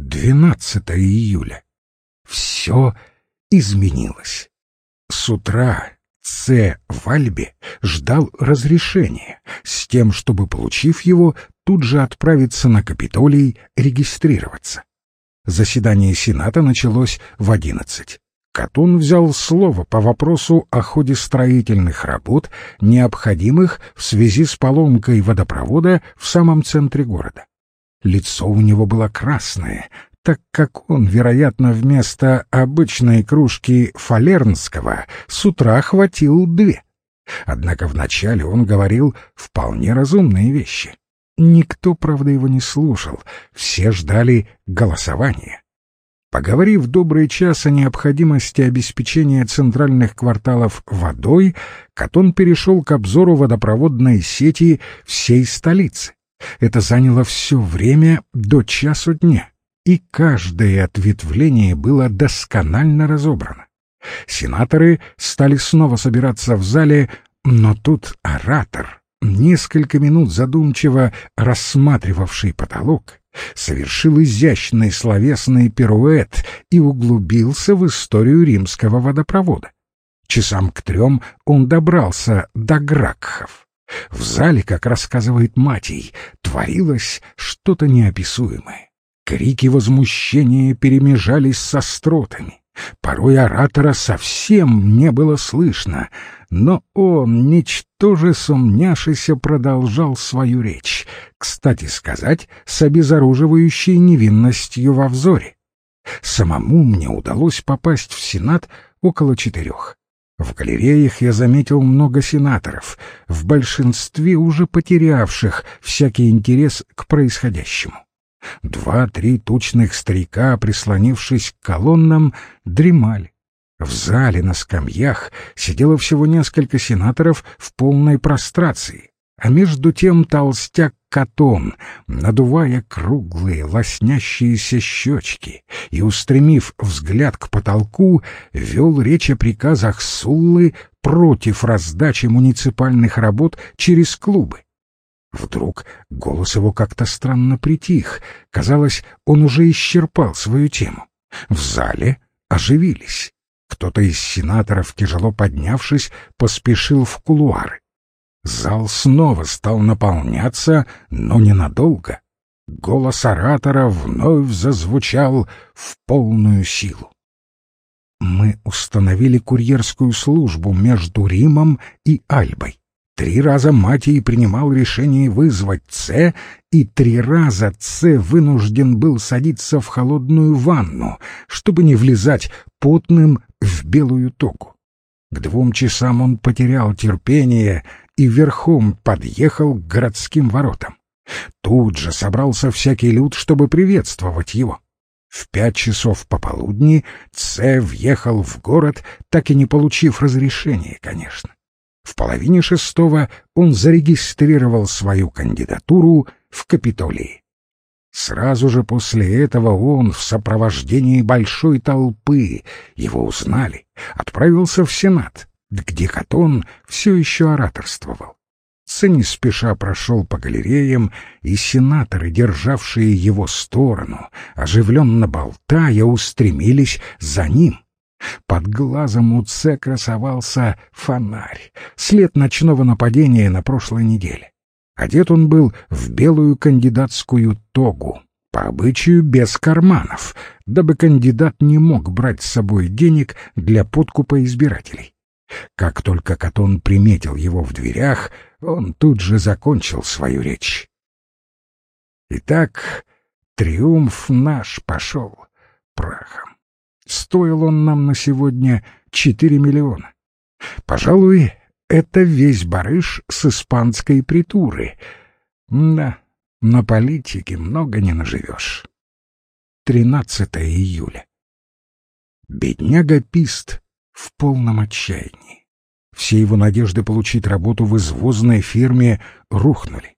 12 июля. Все изменилось. С утра С. в Альбе ждал разрешения с тем, чтобы, получив его, тут же отправиться на Капитолий регистрироваться. Заседание Сената началось в одиннадцать. Катун взял слово по вопросу о ходе строительных работ, необходимых в связи с поломкой водопровода в самом центре города. Лицо у него было красное, так как он, вероятно, вместо обычной кружки фалернского с утра хватил две. Однако вначале он говорил вполне разумные вещи. Никто, правда, его не слушал, все ждали голосования. Поговорив добрый час о необходимости обеспечения центральных кварталов водой, Катон перешел к обзору водопроводной сети всей столицы. Это заняло все время до часу дня, и каждое ответвление было досконально разобрано. Сенаторы стали снова собираться в зале, но тут оратор, несколько минут задумчиво рассматривавший потолок, совершил изящный словесный пируэт и углубился в историю римского водопровода. Часам к трем он добрался до Гракхов. В зале, как рассказывает Матей, творилось что-то неописуемое. Крики возмущения перемежались со стротами. Порой оратора совсем не было слышно, но он, ничтоже сумняшися, продолжал свою речь, кстати сказать, с обезоруживающей невинностью во взоре. Самому мне удалось попасть в Сенат около четырех. В галереях я заметил много сенаторов, в большинстве уже потерявших всякий интерес к происходящему. Два-три тучных старика, прислонившись к колоннам, дремали. В зале на скамьях сидело всего несколько сенаторов в полной прострации, а между тем толстяк Катон, надувая круглые лоснящиеся щечки и, устремив взгляд к потолку, вел речь о приказах Суллы против раздачи муниципальных работ через клубы. Вдруг голос его как-то странно притих. Казалось, он уже исчерпал свою тему. В зале оживились. Кто-то из сенаторов, тяжело поднявшись, поспешил в кулуары. Зал снова стал наполняться, но ненадолго. Голос оратора вновь зазвучал в полную силу. Мы установили курьерскую службу между Римом и Альбой. Три раза Матий принимал решение вызвать Ц, и три раза Ц вынужден был садиться в холодную ванну, чтобы не влезать потным в белую тогу. К двум часам он потерял терпение и верхом подъехал к городским воротам. Тут же собрался всякий люд, чтобы приветствовать его. В пять часов пополудни Ц въехал в город, так и не получив разрешения, конечно. В половине шестого он зарегистрировал свою кандидатуру в Капитолии. Сразу же после этого он в сопровождении большой толпы, его узнали, отправился в Сенат, где Катон все еще ораторствовал. Не спеша прошел по галереям, и сенаторы, державшие его сторону, оживленно болтая, устремились за ним. Под глазом у Ц красовался фонарь, след ночного нападения на прошлой неделе. Одет он был в белую кандидатскую тогу, по обычаю без карманов, дабы кандидат не мог брать с собой денег для подкупа избирателей. Как только Катон приметил его в дверях, он тут же закончил свою речь. Итак, триумф наш пошел прахом. Стоил он нам на сегодня четыре миллиона. Пожалуй, это весь барыш с испанской притуры. Да, на политике много не наживешь. 13 июля. Бедняга Пист в полном отчаянии. Все его надежды получить работу в извозной фирме рухнули.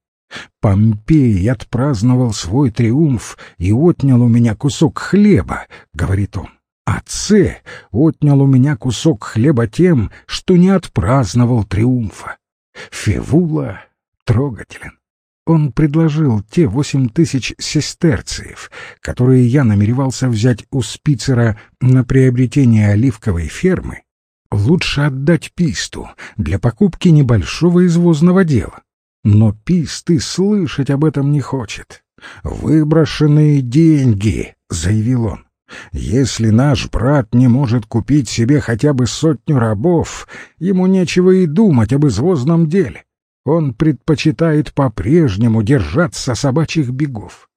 Помпей отпраздновал свой триумф и отнял у меня кусок хлеба, — говорит он. А Ц отнял у меня кусок хлеба тем, что не отпраздновал триумфа. Февула трогателен. Он предложил те восемь тысяч сестерциев, которые я намеревался взять у Спицера на приобретение оливковой фермы, лучше отдать Писту для покупки небольшого извозного дела. Но Пист и слышать об этом не хочет. «Выброшенные деньги», — заявил он. «Если наш брат не может купить себе хотя бы сотню рабов, ему нечего и думать об извозном деле он предпочитает по-прежнему держаться собачьих бегов.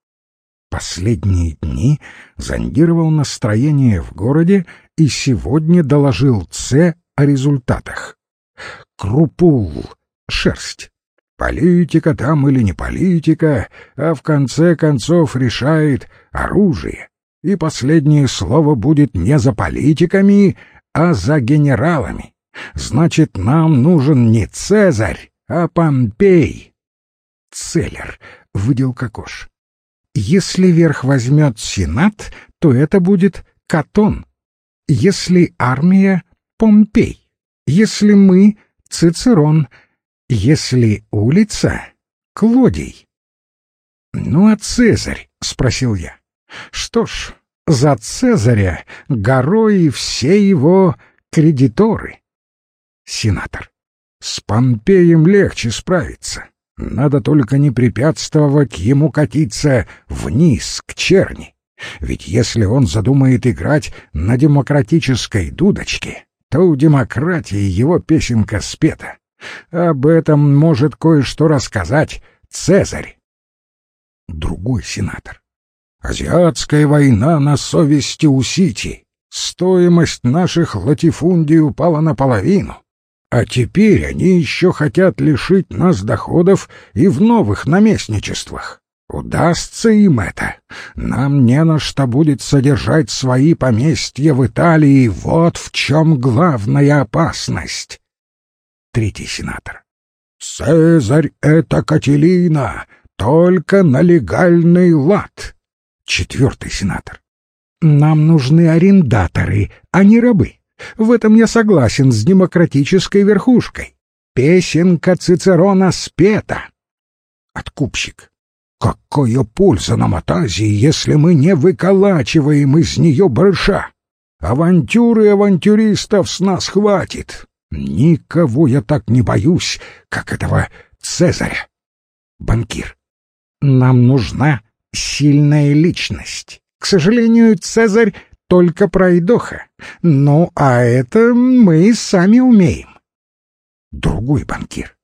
Последние дни зондировал настроение в городе и сегодня доложил Ц о результатах. Крупул, шерсть. Политика там или не политика, а в конце концов решает оружие. И последнее слово будет не за политиками, а за генералами. Значит, нам нужен не Цезарь, а Помпей. Целлер, выдел Кокош. Если верх возьмет Сенат, то это будет Катон. Если армия — Помпей. Если мы — Цицерон. Если улица — Клодий. «Ну, а Цезарь?» — спросил я. «Что ж, за Цезаря горой все его кредиторы». Сенатор. С Помпеем легче справиться. Надо только не препятствовать ему катиться вниз, к черни. Ведь если он задумает играть на демократической дудочке, то у демократии его песенка спета. Об этом может кое-что рассказать Цезарь. Другой сенатор. Азиатская война на совести у Сити. Стоимость наших латифундий упала наполовину. А теперь они еще хотят лишить нас доходов и в новых наместничествах. Удастся им это. Нам не на что будет содержать свои поместья в Италии. Вот в чем главная опасность. Третий сенатор. Цезарь — это Кателина, только на легальный лад. Четвертый сенатор. Нам нужны арендаторы, а не рабы. В этом я согласен с демократической верхушкой. Песенка Цицерона спета. Откупщик. Какая польза нам от Азии, если мы не выколачиваем из нее барыша? Авантюры авантюристов с нас хватит. Никого я так не боюсь, как этого Цезаря. Банкир. Нам нужна сильная личность. К сожалению, Цезарь только пройдоха. Ну, а это мы сами умеем. Другой банкир.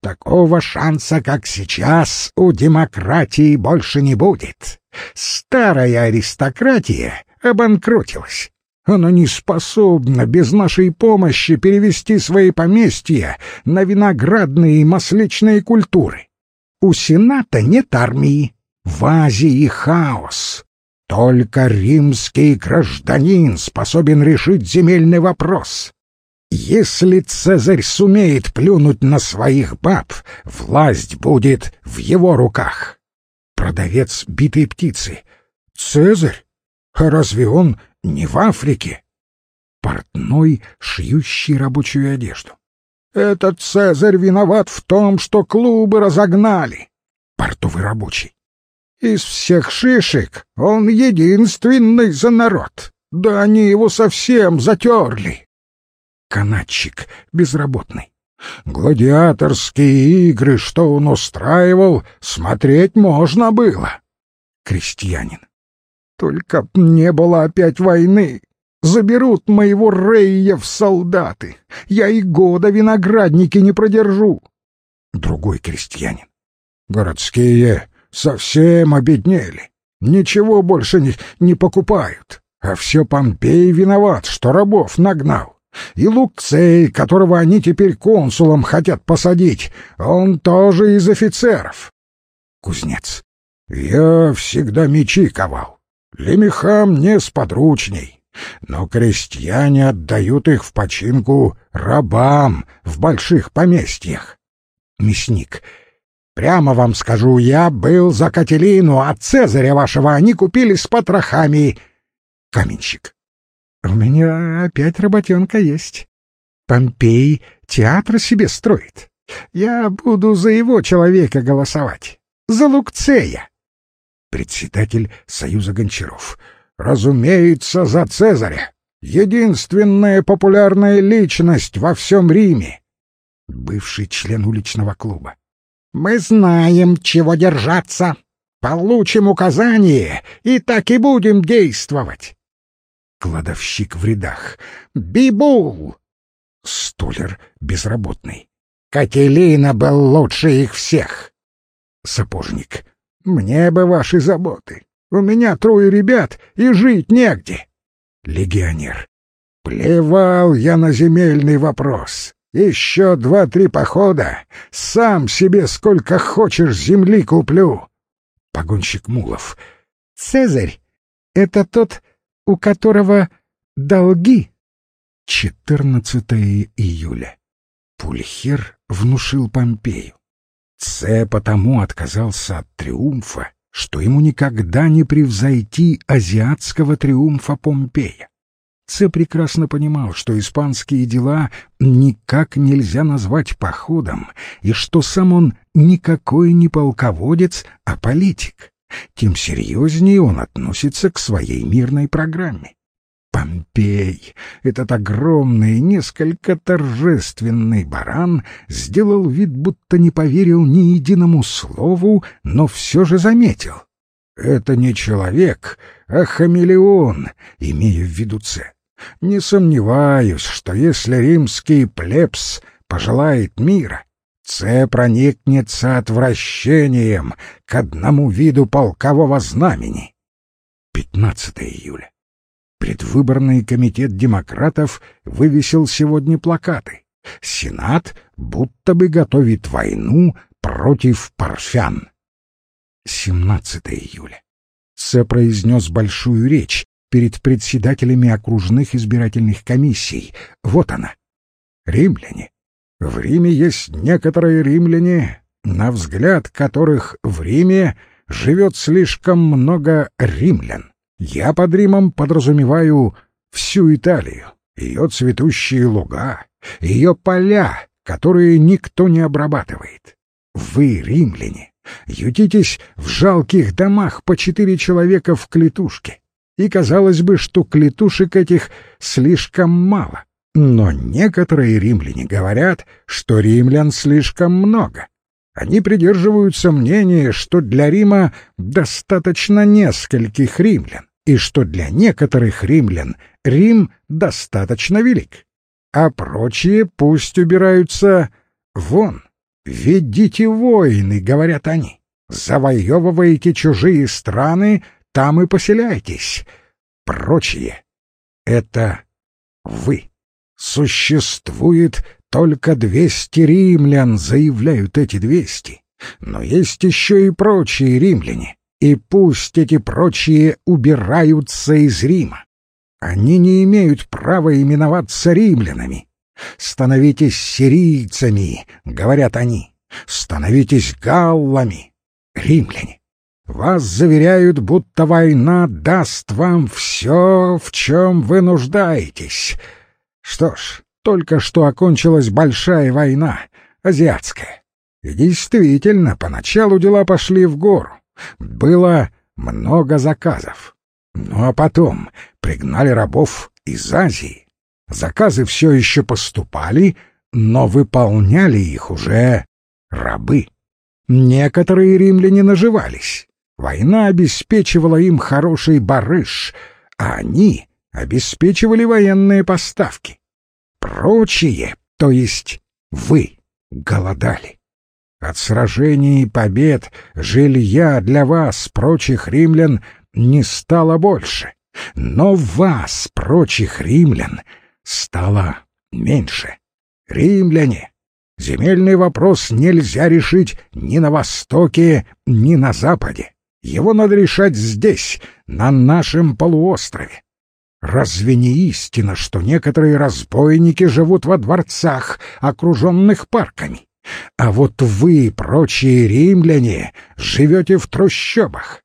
Такого шанса, как сейчас, у демократии больше не будет. Старая аристократия обанкротилась. Она не способна без нашей помощи перевести свои поместья на виноградные и масличные культуры. У Сената нет армии. В Азии хаос. Только римский гражданин способен решить земельный вопрос. Если Цезарь сумеет плюнуть на своих баб, власть будет в его руках. Продавец битой птицы. Цезарь? А разве он не в Африке? Портной, шьющий рабочую одежду. Этот Цезарь виноват в том, что клубы разогнали. Портовый рабочий. Из всех шишек он единственный за народ. Да они его совсем затерли. Канатчик безработный. Гладиаторские игры, что он устраивал, смотреть можно было. Крестьянин. Только б не было опять войны. Заберут моего Рейя в солдаты. Я и года виноградники не продержу. Другой крестьянин. Городские совсем обеднели. Ничего больше не, не покупают. А все Помпей виноват, что рабов нагнал. И Лукцей, которого они теперь консулом хотят посадить, он тоже из офицеров. Кузнец. Я всегда мечи ковал. Лемеха мне сподручней. Но крестьяне отдают их в починку рабам в больших поместьях. Мясник. Прямо вам скажу, я был за Кателину, а Цезаря вашего они купили с потрохами. Каменщик. У меня опять работенка есть. Помпей театр себе строит. Я буду за его человека голосовать. за Лукцея. Председатель Союза гончаров. Разумеется, за Цезаря. Единственная популярная личность во всем Риме. Бывший член уличного клуба. Мы знаем, чего держаться. Получим указание, и так и будем действовать. Кладовщик в рядах. Бибул! Столер безработный. Кателина был лучше их всех. Сапожник. Мне бы ваши заботы. У меня трое ребят, и жить негде. Легионер. Плевал я на земельный вопрос. Еще два-три похода, сам себе сколько хочешь земли куплю. Погонщик Мулов. Цезарь — это тот, у которого долги. 14 июля. Пульхер внушил Помпею. Це потому отказался от триумфа, что ему никогда не превзойти азиатского триумфа Помпея. Це прекрасно понимал, что испанские дела никак нельзя назвать походом, и что сам он никакой не полководец, а политик. Тем серьезнее он относится к своей мирной программе. Помпей, этот огромный, несколько торжественный баран, сделал вид, будто не поверил ни единому слову, но все же заметил. Это не человек, а хамелеон, имея в виду Це. Не сомневаюсь, что если римский плебс пожелает мира, Це проникнется отвращением к одному виду полкового знамени. 15 июля. Предвыборный комитет демократов вывесил сегодня плакаты. Сенат будто бы готовит войну против парфян. 17 июля. Це произнес большую речь перед председателями окружных избирательных комиссий. Вот она. Римляне. В Риме есть некоторые римляне, на взгляд которых в Риме живет слишком много римлян. Я под Римом подразумеваю всю Италию, ее цветущие луга, ее поля, которые никто не обрабатывает. Вы, римляне, ютитесь в жалких домах по четыре человека в клетушке, и казалось бы, что клетушек этих слишком мало. Но некоторые римляне говорят, что римлян слишком много. Они придерживаются мнения, что для Рима достаточно нескольких римлян и что для некоторых римлян Рим достаточно велик, а прочие пусть убираются вон. Ведите войны, говорят они, завоевываете чужие страны, там и поселяйтесь. Прочие — это вы. Существует только двести римлян, заявляют эти двести. Но есть еще и прочие римляне, и пусть эти прочие убираются из Рима. Они не имеют права именоваться римлянами. Становитесь сирийцами, говорят они. Становитесь галлами, римляне. Вас заверяют, будто война даст вам все, в чем вы нуждаетесь. Что ж, только что окончилась большая война, азиатская. И действительно, поначалу дела пошли в гору. Было много заказов. Ну а потом пригнали рабов из Азии. Заказы все еще поступали, но выполняли их уже рабы. Некоторые римляне наживались. Война обеспечивала им хороший барыш, а они обеспечивали военные поставки. Прочие, то есть вы, голодали. От сражений и побед жилья для вас, прочих римлян, не стало больше, но вас, прочих римлян, стало меньше. Римляне, земельный вопрос нельзя решить ни на Востоке, ни на Западе. Его надо решать здесь, на нашем полуострове. Разве не истина, что некоторые разбойники живут во дворцах, окруженных парками? А вот вы, прочие римляне, живете в трущобах.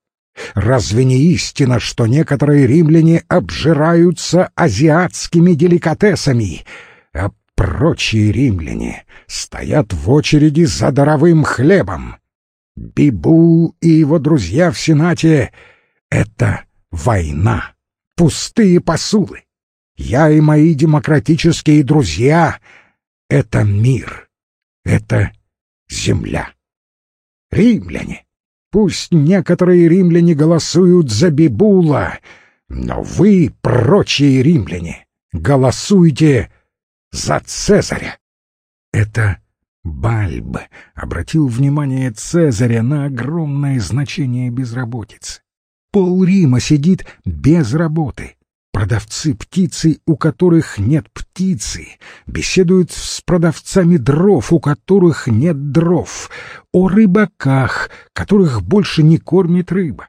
Разве не истина, что некоторые римляне обжираются азиатскими деликатесами, а прочие римляне стоят в очереди за даровым хлебом? Бибул и его друзья в Сенате — это война, пустые посулы. Я и мои демократические друзья — это мир, это земля. Римляне, пусть некоторые римляне голосуют за Бибула, но вы, прочие римляне, голосуйте за Цезаря. Это Бальб обратил внимание Цезаря на огромное значение безработицы. Пол Рима сидит без работы. Продавцы птицы, у которых нет птицы, беседуют с продавцами дров, у которых нет дров, о рыбаках, которых больше не кормит рыба.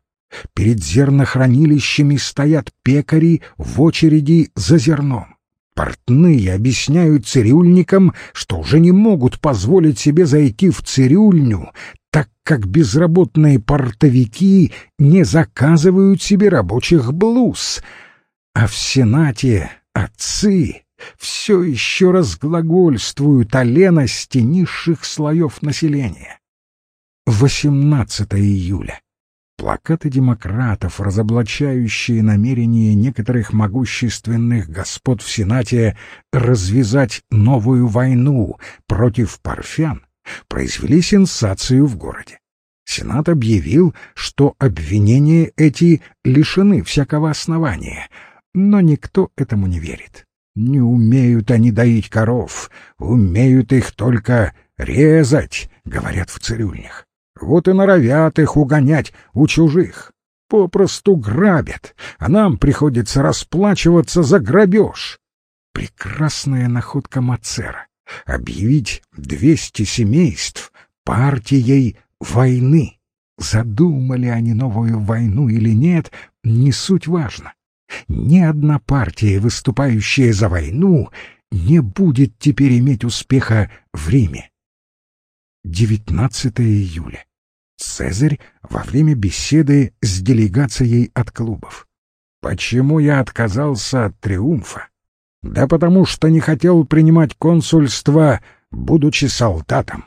Перед зернохранилищами стоят пекари в очереди за зерном. Портные объясняют цирюльникам, что уже не могут позволить себе зайти в цирюльню, так как безработные портовики не заказывают себе рабочих блуз. А в Сенате отцы все еще разглагольствуют о лености низших слоев населения. 18 июля. Плакаты демократов, разоблачающие намерения некоторых могущественных господ в Сенате развязать новую войну против парфян, произвели сенсацию в городе. Сенат объявил, что обвинения эти лишены всякого основания, но никто этому не верит. Не умеют они доить коров, умеют их только резать, говорят в цирюльнях. Вот и норовят их угонять у чужих. Попросту грабят, а нам приходится расплачиваться за грабеж. Прекрасная находка Мацера — объявить двести семейств партией войны. Задумали они новую войну или нет, не суть важно. Ни одна партия, выступающая за войну, не будет теперь иметь успеха в Риме. 19 июля. Цезарь во время беседы с делегацией от клубов. Почему я отказался от триумфа? Да потому что не хотел принимать консульство, будучи солдатом.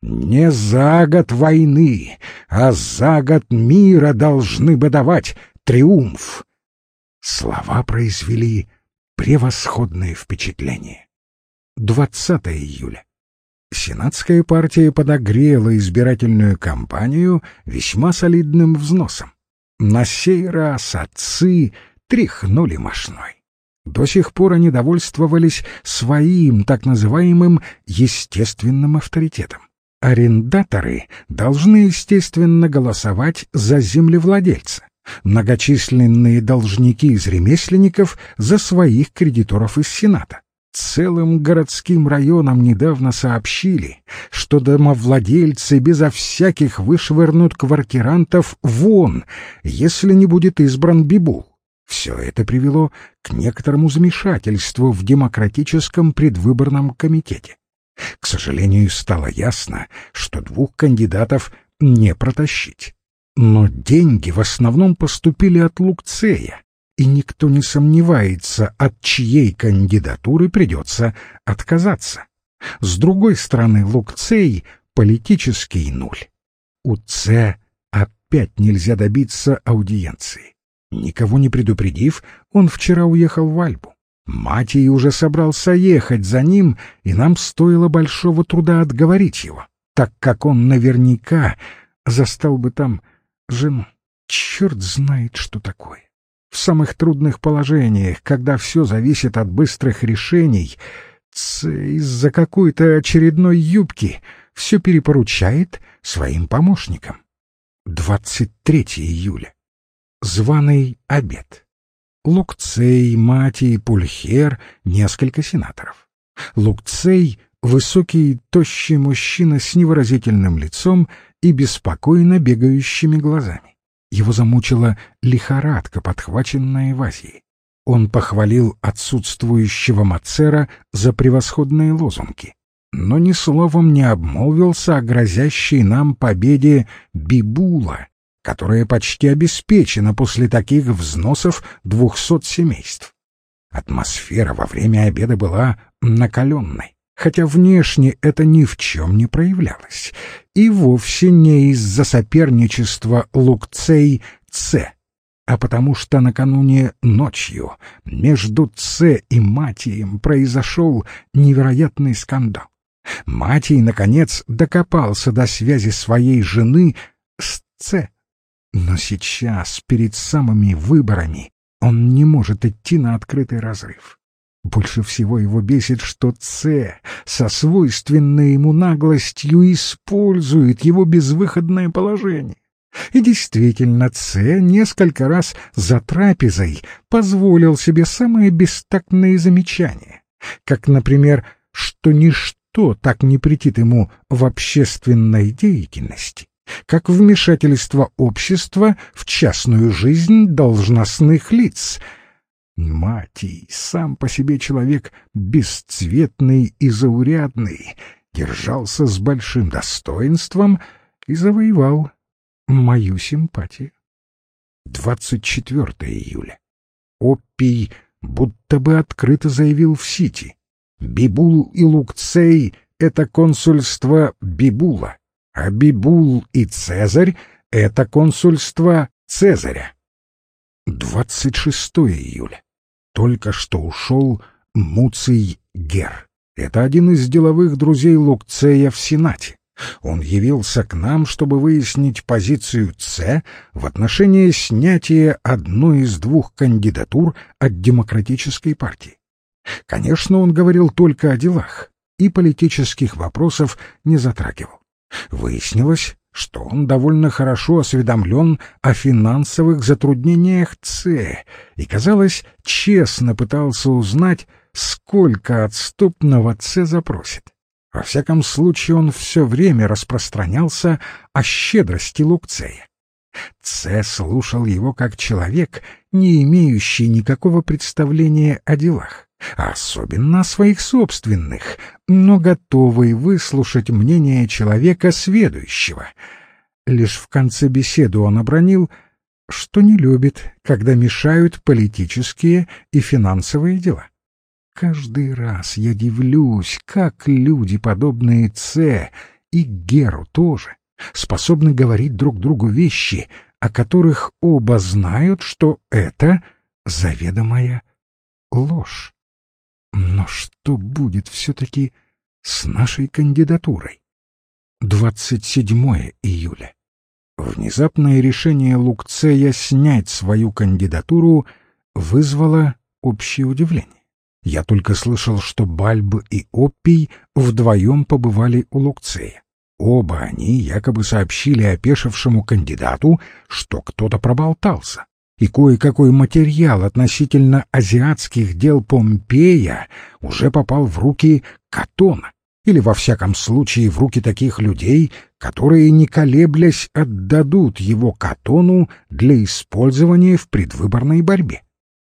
Не за год войны, а за год мира должны бы давать триумф. Слова произвели превосходное впечатление. 20 июля. Сенатская партия подогрела избирательную кампанию весьма солидным взносом. На сей раз отцы тряхнули мошной. До сих пор они довольствовались своим так называемым естественным авторитетом. Арендаторы должны, естественно, голосовать за землевладельца. Многочисленные должники из ремесленников за своих кредиторов из Сената. Целым городским районам недавно сообщили, что домовладельцы безо всяких вышвырнут квартирантов вон, если не будет избран Бибул. Все это привело к некоторому замешательству в демократическом предвыборном комитете. К сожалению, стало ясно, что двух кандидатов не протащить. Но деньги в основном поступили от Лукцея, и никто не сомневается, от чьей кандидатуры придется отказаться. С другой стороны, Лукцей — политический нуль. У Ц опять нельзя добиться аудиенции. Никого не предупредив, он вчера уехал в Альбу. Матей уже собрался ехать за ним, и нам стоило большого труда отговорить его, так как он наверняка застал бы там жену. Черт знает, что такое в самых трудных положениях, когда все зависит от быстрых решений, из-за какой-то очередной юбки все перепоручает своим помощникам. 23 июля. Званый обед. Лукцей, Мати, Пульхер, несколько сенаторов. Лукцей — высокий, тощий мужчина с невыразительным лицом и беспокойно бегающими глазами. Его замучила лихорадка, подхваченная в Азии. Он похвалил отсутствующего Мацера за превосходные лозунги, но ни словом не обмолвился о грозящей нам победе Бибула, которая почти обеспечена после таких взносов двухсот семейств. Атмосфера во время обеда была накаленной. Хотя внешне это ни в чем не проявлялось, и вовсе не из-за соперничества Лукцей-Ц, а потому что накануне ночью между Ц и Матием произошел невероятный скандал. Матий, наконец, докопался до связи своей жены с Ц. Но сейчас, перед самыми выборами, он не может идти на открытый разрыв. Больше всего его бесит, что Ц со свойственной ему наглостью использует его безвыходное положение. И действительно, Ц несколько раз за трапезой позволил себе самые бестактные замечания, как, например, что ничто так не претит ему в общественной деятельности, как вмешательство общества в частную жизнь должностных лиц. Матий, сам по себе человек бесцветный и заурядный, держался с большим достоинством и завоевал мою симпатию. 24 июля. Оппий будто бы открыто заявил в Сити. Бибул и Лукцей — это консульство Бибула, а Бибул и Цезарь — это консульство Цезаря. 26 июля. Только что ушел Муций Гер. Это один из деловых друзей Лукцея в Сенате. Он явился к нам, чтобы выяснить позицию Ц в отношении снятия одной из двух кандидатур от Демократической партии. Конечно, он говорил только о делах и политических вопросов не затрагивал. Выяснилось, что он довольно хорошо осведомлен о финансовых затруднениях Ц и, казалось, честно пытался узнать, сколько отступного Ц запросит. Во всяком случае, он все время распространялся о щедрости Лукцея. Це слушал его как человек, не имеющий никакого представления о делах, особенно о своих собственных, но готовый выслушать мнение человека сведущего. Лишь в конце беседы он обронил, что не любит, когда мешают политические и финансовые дела. Каждый раз я дивлюсь, как люди, подобные Ц и Геру тоже, способны говорить друг другу вещи, о которых оба знают, что это заведомая ложь. Но что будет все-таки с нашей кандидатурой? 27 июля. Внезапное решение Лукцея снять свою кандидатуру вызвало общее удивление. Я только слышал, что Бальб и Оппий вдвоем побывали у Лукцея. Оба они якобы сообщили опешившему кандидату, что кто-то проболтался, и кое-какой материал относительно азиатских дел Помпея уже попал в руки Катона, или, во всяком случае, в руки таких людей, которые, не колеблясь, отдадут его Катону для использования в предвыборной борьбе.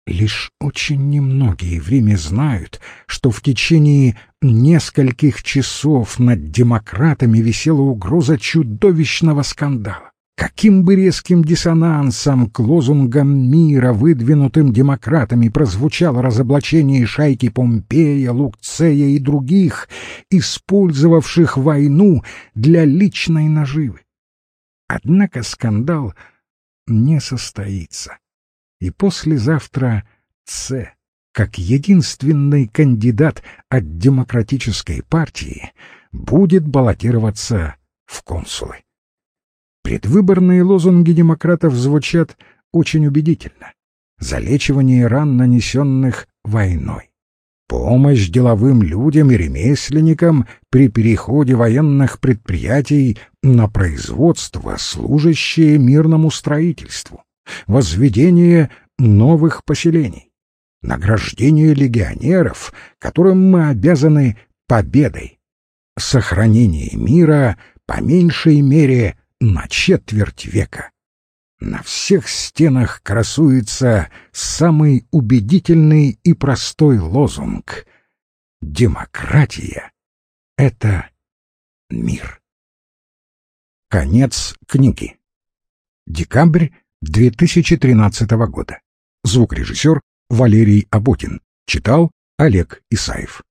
Лишь очень немногие в Риме знают, что в течение нескольких часов над демократами висела угроза чудовищного скандала. Каким бы резким диссонансом к лозунгам мира, выдвинутым демократами, прозвучало разоблачение шайки Помпея, Лукцея и других, использовавших войну для личной наживы. Однако скандал не состоится и послезавтра Ц, как единственный кандидат от демократической партии, будет баллотироваться в консулы. Предвыборные лозунги демократов звучат очень убедительно. Залечивание ран, нанесенных войной. Помощь деловым людям и ремесленникам при переходе военных предприятий на производство, служащее мирному строительству возведение новых поселений, награждение легионеров, которым мы обязаны победой, сохранение мира по меньшей мере на четверть века. На всех стенах красуется самый убедительный и простой лозунг «Демократия — это мир». Конец книги. Декабрь 2013 года. Звукорежиссер Валерий Аботин. Читал Олег Исаев.